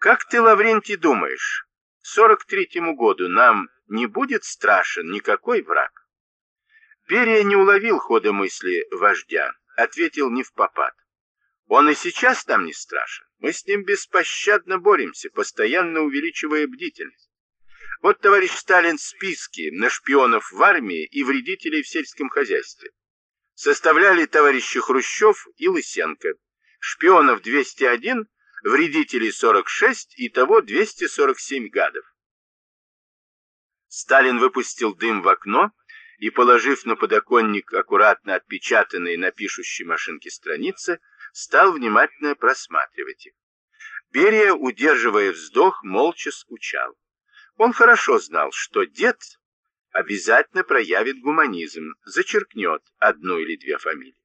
Как ты, Лаврентий, думаешь, к 43-му году нам не будет страшен никакой враг? Берия не уловил хода мысли вождя, ответил не в попад. Он и сейчас нам не страшен. Мы с ним беспощадно боремся, постоянно увеличивая бдительность. Вот товарищ Сталин списки на шпионов в армии и вредителей в сельском хозяйстве. Составляли товарищи Хрущев и Лысенко. Шпионов 201, вредителей 46, и того 247 гадов. Сталин выпустил дым в окно и, положив на подоконник аккуратно отпечатанные на пишущей машинке страницы, стал внимательно просматривать их. Берия, удерживая вздох, молча скучал. Он хорошо знал, что дед обязательно проявит гуманизм, зачеркнет одну или две фамилии.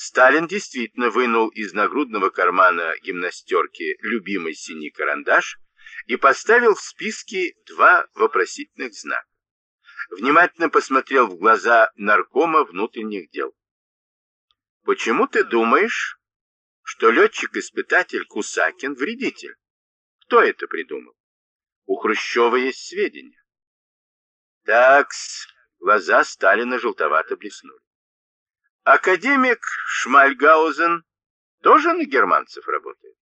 Сталин действительно вынул из нагрудного кармана гимнастерки любимый синий карандаш и поставил в списке два вопросительных знака внимательно посмотрел в глаза наркома внутренних дел. «Почему ты думаешь, что летчик-испытатель Кусакин вредитель? Кто это придумал? У Хрущева есть сведения». Такс, глаза Сталина желтовато блеснули. Академик Шмальгаузен тоже на германцев работает?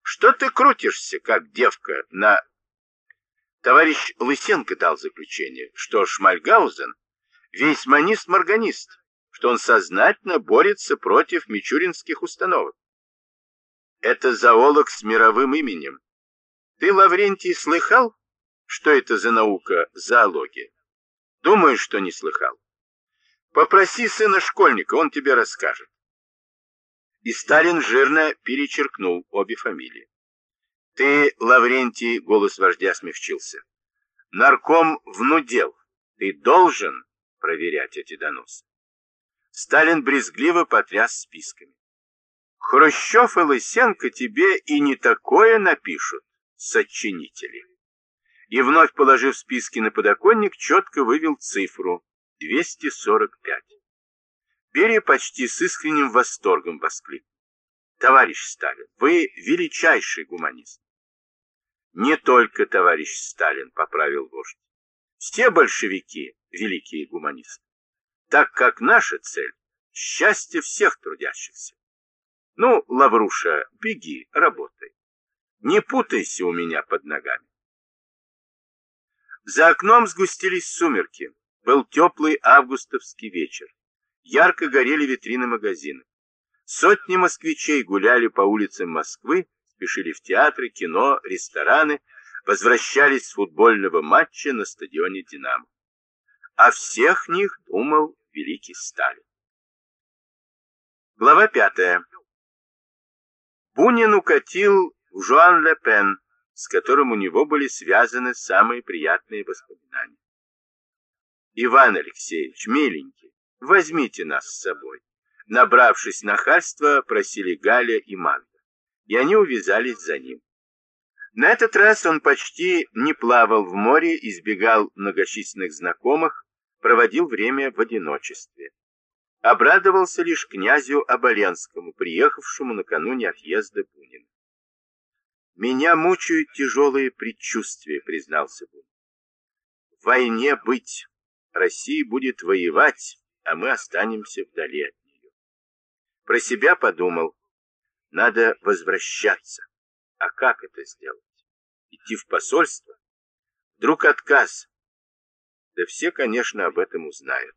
Что ты крутишься, как девка, на Товарищ Лысенко дал заключение, что Шмальгаузен весь манист-морганист, что он сознательно борется против мичуринских установок. Это зоолог с мировым именем. Ты, Лаврентий, слыхал, что это за наука зоология? Думаю, что не слыхал. Попроси сына школьника, он тебе расскажет. И Сталин жирно перечеркнул обе фамилии. Ты, Лаврентий, голос вождя смягчился. Нарком внудел. Ты должен проверять эти доносы. Сталин брезгливо потряс списками. Хрущев и Лысенко тебе и не такое напишут, сочинители. И вновь положив списки на подоконник, четко вывел цифру 245. Берия почти с искренним восторгом воскликнул. Товарищ Сталин, вы величайший гуманист. Не только товарищ Сталин, поправил вождь. Все большевики – великие гуманисты. Так как наша цель – счастье всех трудящихся. Ну, Лавруша, беги, работай. Не путайся у меня под ногами. За окном сгустились сумерки. Был теплый августовский вечер. Ярко горели витрины магазина. Сотни москвичей гуляли по улицам Москвы, спешили в театры, кино, рестораны, возвращались с футбольного матча на стадионе «Динамо». О всех них думал великий Сталин. Глава пятая. Бунин укатил в Жуан Ле Пен, с которым у него были связаны самые приятные воспоминания. Иван Алексеевич, миленький, возьмите нас с собой. Набравшись нахальства, просили Галя и Манга и они увязались за ним. На этот раз он почти не плавал в море, избегал многочисленных знакомых, проводил время в одиночестве. Обрадовался лишь князю Оболенскому, приехавшему накануне отъезда Бунина. «Меня мучают тяжелые предчувствия», — признался Бунин. «В войне быть. Россия будет воевать, а мы останемся вдали от нее». Про себя подумал, надо возвращаться. А как это сделать? Идти в посольство? Вдруг отказ? Да все, конечно, об этом узнают.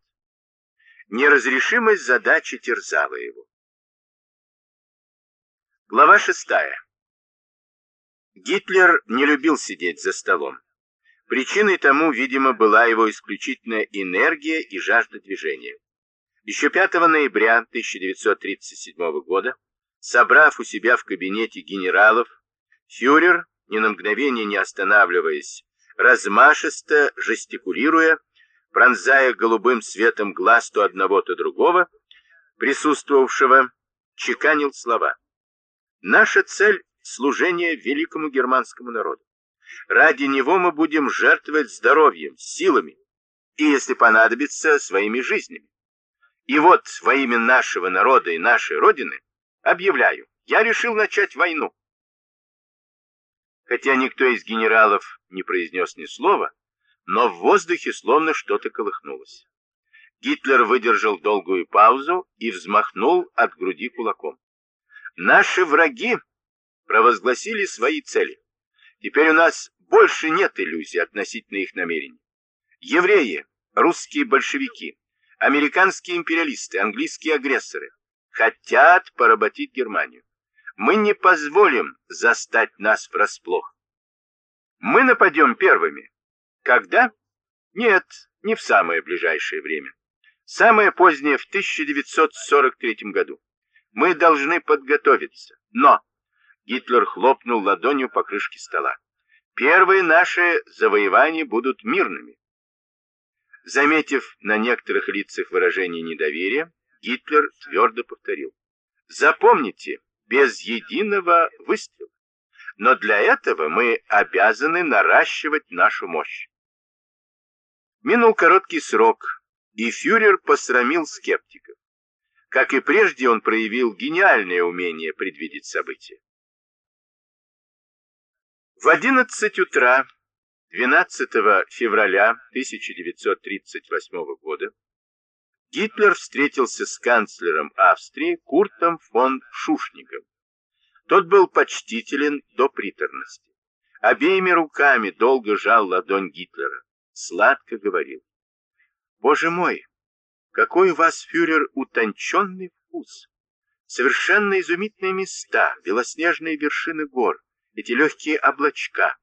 Неразрешимость задачи терзала его. Глава шестая. Гитлер не любил сидеть за столом. Причиной тому, видимо, была его исключительная энергия и жажда движения. Еще 5 ноября 1937 года Собрав у себя в кабинете генералов, фюрер, ни на мгновение не останавливаясь, размашисто жестикулируя, пронзая голубым светом глаз то одного, то другого, присутствовавшего, чеканил слова. Наша цель — служение великому германскому народу. Ради него мы будем жертвовать здоровьем, силами и, если понадобится, своими жизнями. И вот во имя нашего народа и нашей Родины Объявляю, я решил начать войну. Хотя никто из генералов не произнес ни слова, но в воздухе словно что-то колыхнулось. Гитлер выдержал долгую паузу и взмахнул от груди кулаком. Наши враги провозгласили свои цели. Теперь у нас больше нет иллюзий относительно их намерений. Евреи, русские большевики, американские империалисты, английские агрессоры хотят поработить Германию. Мы не позволим застать нас врасплох. Мы нападем первыми. Когда? Нет, не в самое ближайшее время. Самое позднее в 1943 году. Мы должны подготовиться. Но Гитлер хлопнул ладонью по крышке стола. Первые наши завоевания будут мирными. Заметив на некоторых лицах выражение недоверия, Гитлер твердо повторил. Запомните, без единого выстрела. Но для этого мы обязаны наращивать нашу мощь. Минул короткий срок, и фюрер посрамил скептиков. Как и прежде, он проявил гениальное умение предвидеть события. В 11 утра 12 февраля 1938 года Гитлер встретился с канцлером Австрии Куртом фон Шушнигом. Тот был почтителен до приторности. Обеими руками долго жал ладонь Гитлера. Сладко говорил. «Боже мой, какой у вас, фюрер, утонченный вкус! Совершенно изумительные места, белоснежные вершины гор, эти легкие облачка.